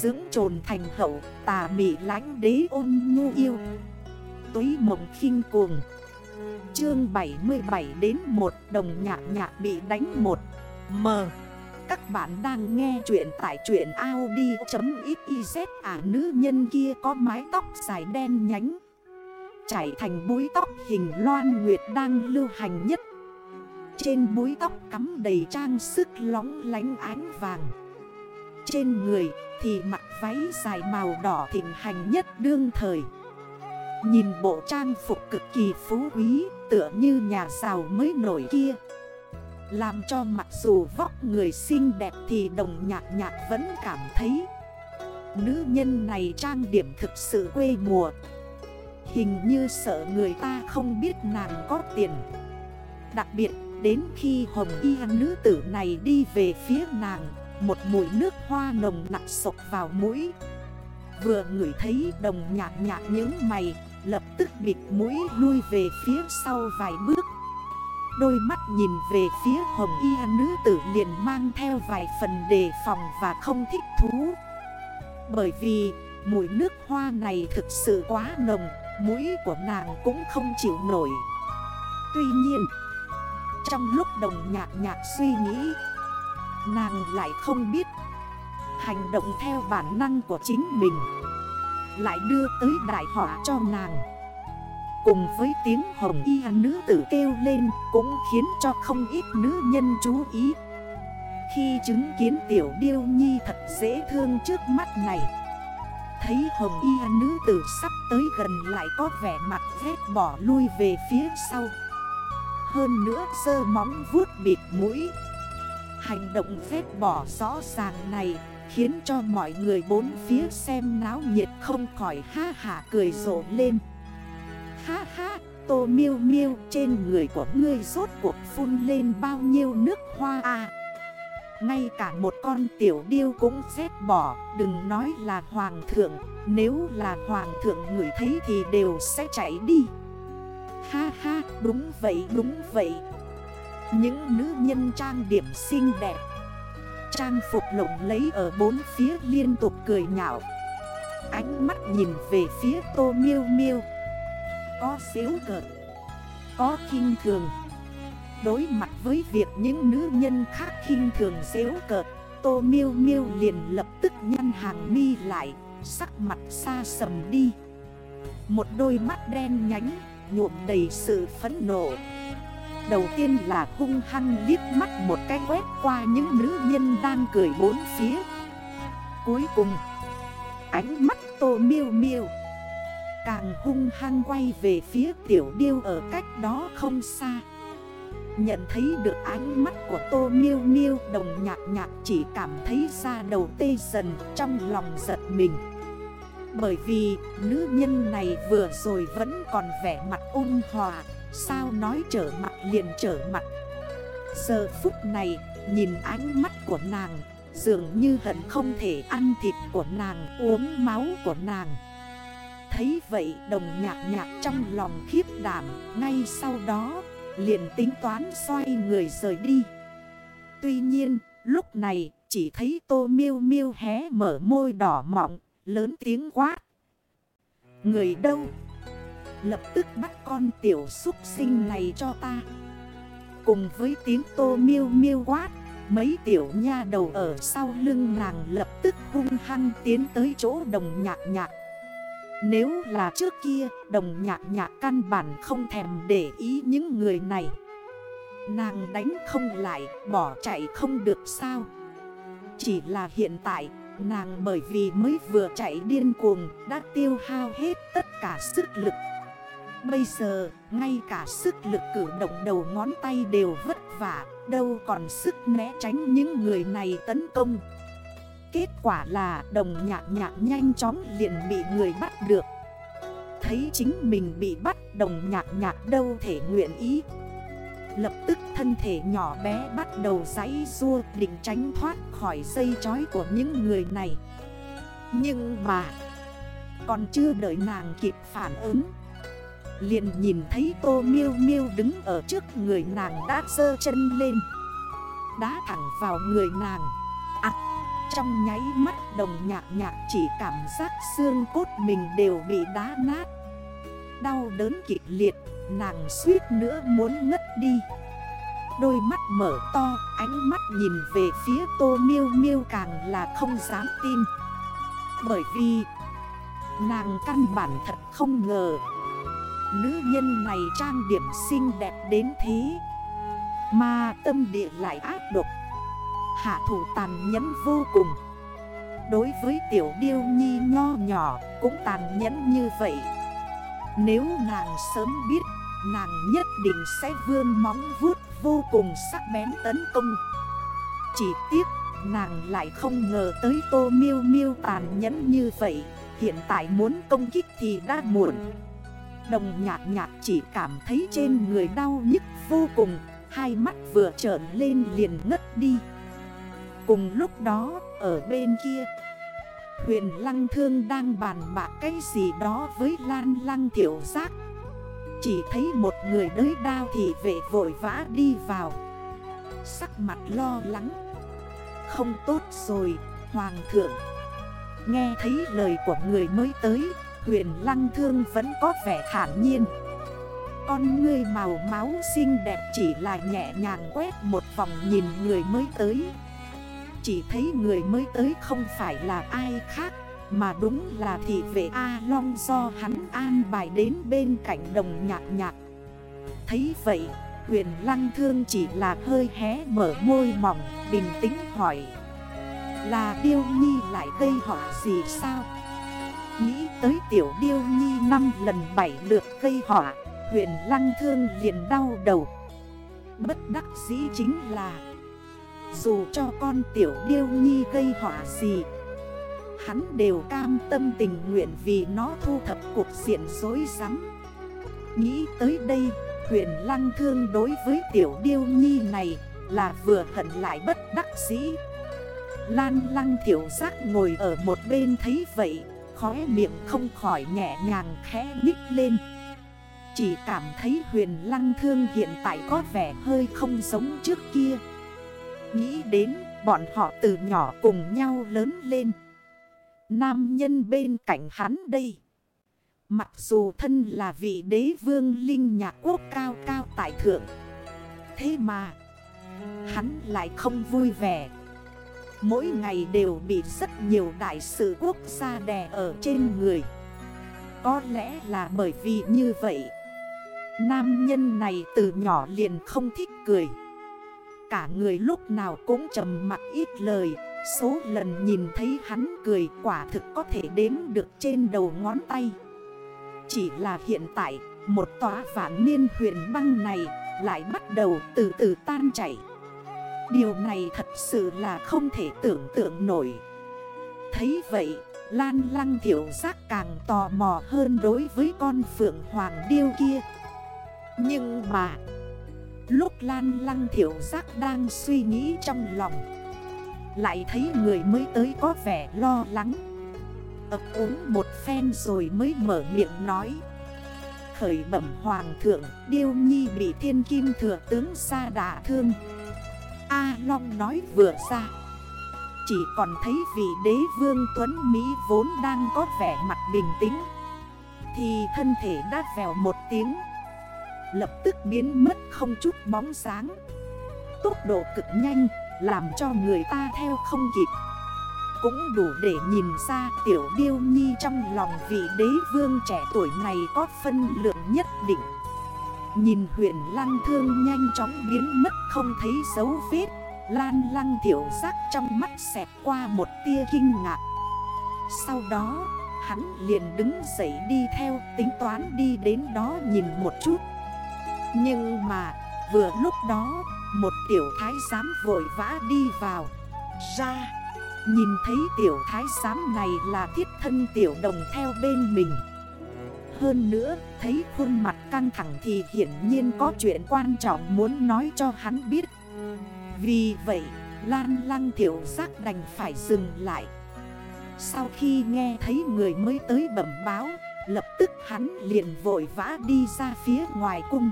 Dưỡng trồn thành hậu, tà mị lánh đế ôn nhu yêu. Túy mộng khinh cuồng. Chương 77 đến 1 đồng nhạc nhạc bị đánh 1 M. Các bạn đang nghe chuyện tại chuyện Audi.xyz à nữ nhân kia có mái tóc dài đen nhánh Chảy thành búi tóc hình loan nguyệt đang lưu hành nhất. Trên búi tóc cắm đầy trang sức lóng lánh ánh vàng. Trên người thì mặc váy dài màu đỏ thịnh hành nhất đương thời. Nhìn bộ trang phục cực kỳ phú quý, Tựa như nhà giàu mới nổi kia. Làm cho mặc dù vóc người xinh đẹp thì đồng nhạc nhạc vẫn cảm thấy. Nữ nhân này trang điểm thực sự quê mùa. Hình như sợ người ta không biết nàng có tiền. Đặc biệt, đến khi hồng y nữ tử này đi về phía nàng một mùi nước hoa nồng nặng sộc vào mũi. Vừa ngửi thấy đồng nhạc nhạc những mày, Lập tức bịt mũi lui về phía sau vài bước. Đôi mắt nhìn về phía hồng y nữ tử liền mang theo vài phần đề phòng và không thích thú. Bởi vì mùi nước hoa này thực sự quá nồng, Mũi của nàng cũng không chịu nổi. Tuy nhiên, Trong lúc đồng nhạc nhạc suy nghĩ Nàng lại không biết. Hành động theo bản năng của chính mình. Lại đưa tới đại họa cho nàng. Cùng với tiếng hồng y nữ tử kêu lên Cũng khiến cho không ít nữ nhân chú ý. Khi chứng kiến tiểu điêu nhi thật dễ thương trước mắt này, Thấy hồng y nữ tử sắp tới gần lại có vẻ mặt ghét bỏ lui về phía sau. Hơn nữa sơ móng vuốt bịt mũi. Hành động phép bỏ rõ ràng này Khiến cho mọi người bốn phía xem náo nhiệt không khỏi ha hả cười rộ lên. Ha ha, tô miêu miêu trên người của ngươi rốt cuộc phun lên bao nhiêu nước hoa à? Ngay cả một con tiểu điêu cũng rét bỏ Đừng nói là hoàng thượng Nếu là hoàng thượng người thấy thì đều sẽ chạy đi. Ha ha đúng vậy đúng vậy. Những nữ nhân trang điểm xinh đẹp. Trang phục lộng lấy ở bốn phía liên tục cười nhạo. Ánh mắt nhìn về phía tô miêu miêu. Có xíu cợt. Có khinh thường. Đối mặt với việc những nữ nhân khác khinh thường dễu cợt, Tô miêu miêu liền lập tức nhăn hàng mi lại, Sắc mặt xa sầm đi. Một đôi mắt đen nhánh, nhuộm đầy sự phấn nộ. Đầu tiên là hung hăng liếc mắt một cái quét qua những nữ nhân đang cười bốn phía. Cuối cùng, Ánh mắt tô miêu miêu Càng hung hăng quay về phía tiểu điêu ở cách đó không xa. Nhận thấy được ánh mắt của Tô Miêu Miêu, Đồng nhạc nhạc chỉ cảm thấy ra đầu tê dần trong lòng giật mình. Bởi vì nữ nhân này vừa rồi vẫn còn vẻ mặt ôn hòa Sao nói trở mặt liền trở mặt. Giờ phút này, nhìn ánh mắt của nàng, Dường như hận không thể ăn thịt của nàng, uống máu của nàng. Thấy vậy, đồng nhạc nhạc trong lòng khiếp đảm, Ngay sau đó, liền tính toán xoay người rời đi. Tuy nhiên, lúc này, chỉ thấy tô miêu miêu hé mở môi đỏ mọng, Lớn tiếng quát. Người đâu? Lập tức bắt con tiểu xúc sinh này cho ta. Cùng với tiếng tô miêu miêu quát, Mấy tiểu nha đầu ở sau lưng nàng lập tức hung hăng tiến tới chỗ đồng nhạc nhạc. Nếu là trước kia, đồng nhạc nhạc căn bản không thèm để ý những người này. Nàng đánh không lại, bỏ chạy không được sao? Chỉ là hiện tại, nàng bởi vì mới vừa chạy điên cuồng, đã tiêu hao hết tất cả sức lực. Bây giờ, ngay cả sức lực cử động đầu ngón tay đều vất vả, Đâu còn sức né tránh những người này tấn công. Kết quả là đồng nhạc nhạc nhanh chóng liền bị người bắt được. Thấy chính mình bị bắt, đồng nhạc nhạc đâu thể nguyện ý. Lập tức thân thể nhỏ bé bắt đầu giấy rua định tránh thoát khỏi dây chói của những người này. Nhưng mà, Còn chưa đợi nàng kịp phản ứng Liền nhìn thấy tô miêu miêu đứng ở trước người nàng đã dơ chân lên. Đá thẳng vào người nàng. Trong nháy mắt đồng nhạc nhạc chỉ cảm giác xương cốt mình đều bị đá nát. Đau đớn kịch liệt, nàng suýt nữa muốn ngất đi. Đôi mắt mở to, ánh mắt nhìn về phía tô miêu miêu càng là không dám tin. Bởi vì nàng căn bản thật không ngờ. Nữ nhân này trang điểm xinh đẹp đến thế. Mà tâm địa lại ác độc. Hạ thủ tàn nhẫn vô cùng. Đối với tiểu điêu nhi nho nhỏ cũng tàn nhẫn như vậy. Nếu nàng sớm biết, Nàng nhất định sẽ vươn móng vuốt vô cùng sắc bén tấn công. Chỉ tiếc, nàng lại không ngờ tới tô miêu miêu tàn nhẫn như vậy. Hiện tại muốn công kích thì đã muộn. Đồng nhạc nhạc chỉ cảm thấy trên người đau nhức vô cùng Hai mắt vừa trởn lên liền ngất đi. Cùng lúc đó ở bên kia Huyền Lăng Thương đang bàn bạc cái gì đó với Lan Lăng Tiểu Giác. Chỉ thấy một người đới đao thì vệ vội vã đi vào. Sắc mặt lo lắng. Không tốt rồi, Hoàng thượng. Nghe thấy lời của người mới tới Huyền Lăng Thương vẫn có vẻ thản nhiên. Con ngươi màu máu xinh đẹp chỉ là nhẹ nhàng quét một vòng nhìn người mới tới. Chỉ thấy người mới tới không phải là ai khác, Mà đúng là thị vệ A Long do hắn an bài đến bên cạnh đồng nhạc nhạc. Thấy vậy, huyền lăng thương chỉ là hơi hé mở môi mỏng, Bình tĩnh hỏi, Là Điêu Nhi lại gây họa gì sao? Nghĩ tới tiểu Điêu Nhi năm lần bảy lượt gây họa, Huyền lăng thương liền đau đầu. Bất đắc dĩ chính là, dù cho con tiểu điêu nhi gây họa gì, Hắn đều cam tâm tình nguyện vì nó thu thập cuộc diện dối rắm. Nghĩ tới đây, huyền lăng thương đối với tiểu điêu nhi này Là vừa hận lại bất đắc dĩ. Lan lăng tiểu giác ngồi ở một bên thấy vậy Khóe miệng không khỏi nhẹ nhàng khẽ nhích lên. Chỉ cảm thấy huyền lăng thương hiện tại có vẻ hơi không giống trước kia. Nghĩ đến, bọn họ từ nhỏ cùng nhau lớn lên. Nam nhân bên cạnh hắn đây. Mặc dù thân là vị đế vương linh nhạc quốc cao cao tại thượng. Thế mà, Hắn lại không vui vẻ. Mỗi ngày đều bị rất nhiều đại sự quốc gia đè ở trên người. Có lẽ là bởi vì như vậy, Nam nhân này từ nhỏ liền không thích cười. Cả người lúc nào cũng trầm mặc ít lời, Số lần nhìn thấy hắn cười quả thực có thể đếm được trên đầu ngón tay. Chỉ là hiện tại, Một tòa vạn niên huyền băng này Lại bắt đầu từ từ tan chảy. Điều này thật sự là không thể tưởng tượng nổi. Thấy vậy, Lan lăng thiểu giác càng tò mò hơn đối với con phượng hoàng điêu kia. Nhưng mà, Lúc Lan Lăng Thiểu Giác đang suy nghĩ trong lòng, Lại thấy người mới tới có vẻ lo lắng. Ấp uống một phen rồi mới mở miệng nói, Khởi bẩm hoàng thượng, Điêu Nhi bị thiên kim thừa tướng xa đà thương. A Long nói vừa ra. Chỉ còn thấy vị đế vương Tuấn Mỹ vốn đang có vẻ mặt bình tĩnh. Thì thân thể đã vèo một tiếng. Lập tức biến mất không chút bóng sáng. Tốc độ cực nhanh, Làm cho người ta theo không kịp. Cũng đủ để nhìn ra tiểu điêu nhi trong lòng vị đế vương trẻ tuổi này có phân lượng nhất định. Nhìn huyện lăng thương nhanh chóng biến mất không thấy dấu vết. Lan lăng tiểu giác trong mắt xẹt qua một tia kinh ngạc. Sau đó hắn liền đứng dậy đi theo tính toán đi đến đó nhìn một chút. Nhưng mà vừa lúc đó Một tiểu thái giám vội vã đi vào. Ra! Nhìn thấy tiểu thái giám này là thiết thân tiểu đồng theo bên mình hơn nữa, thấy khuôn mặt căng thẳng thì hiển nhiên có chuyện quan trọng muốn nói cho hắn biết. Vì vậy, Lan lăng Thiểu giác đành phải dừng lại. Sau khi nghe thấy người mới tới bẩm báo, Lập tức hắn liền vội vã đi ra phía ngoài cung.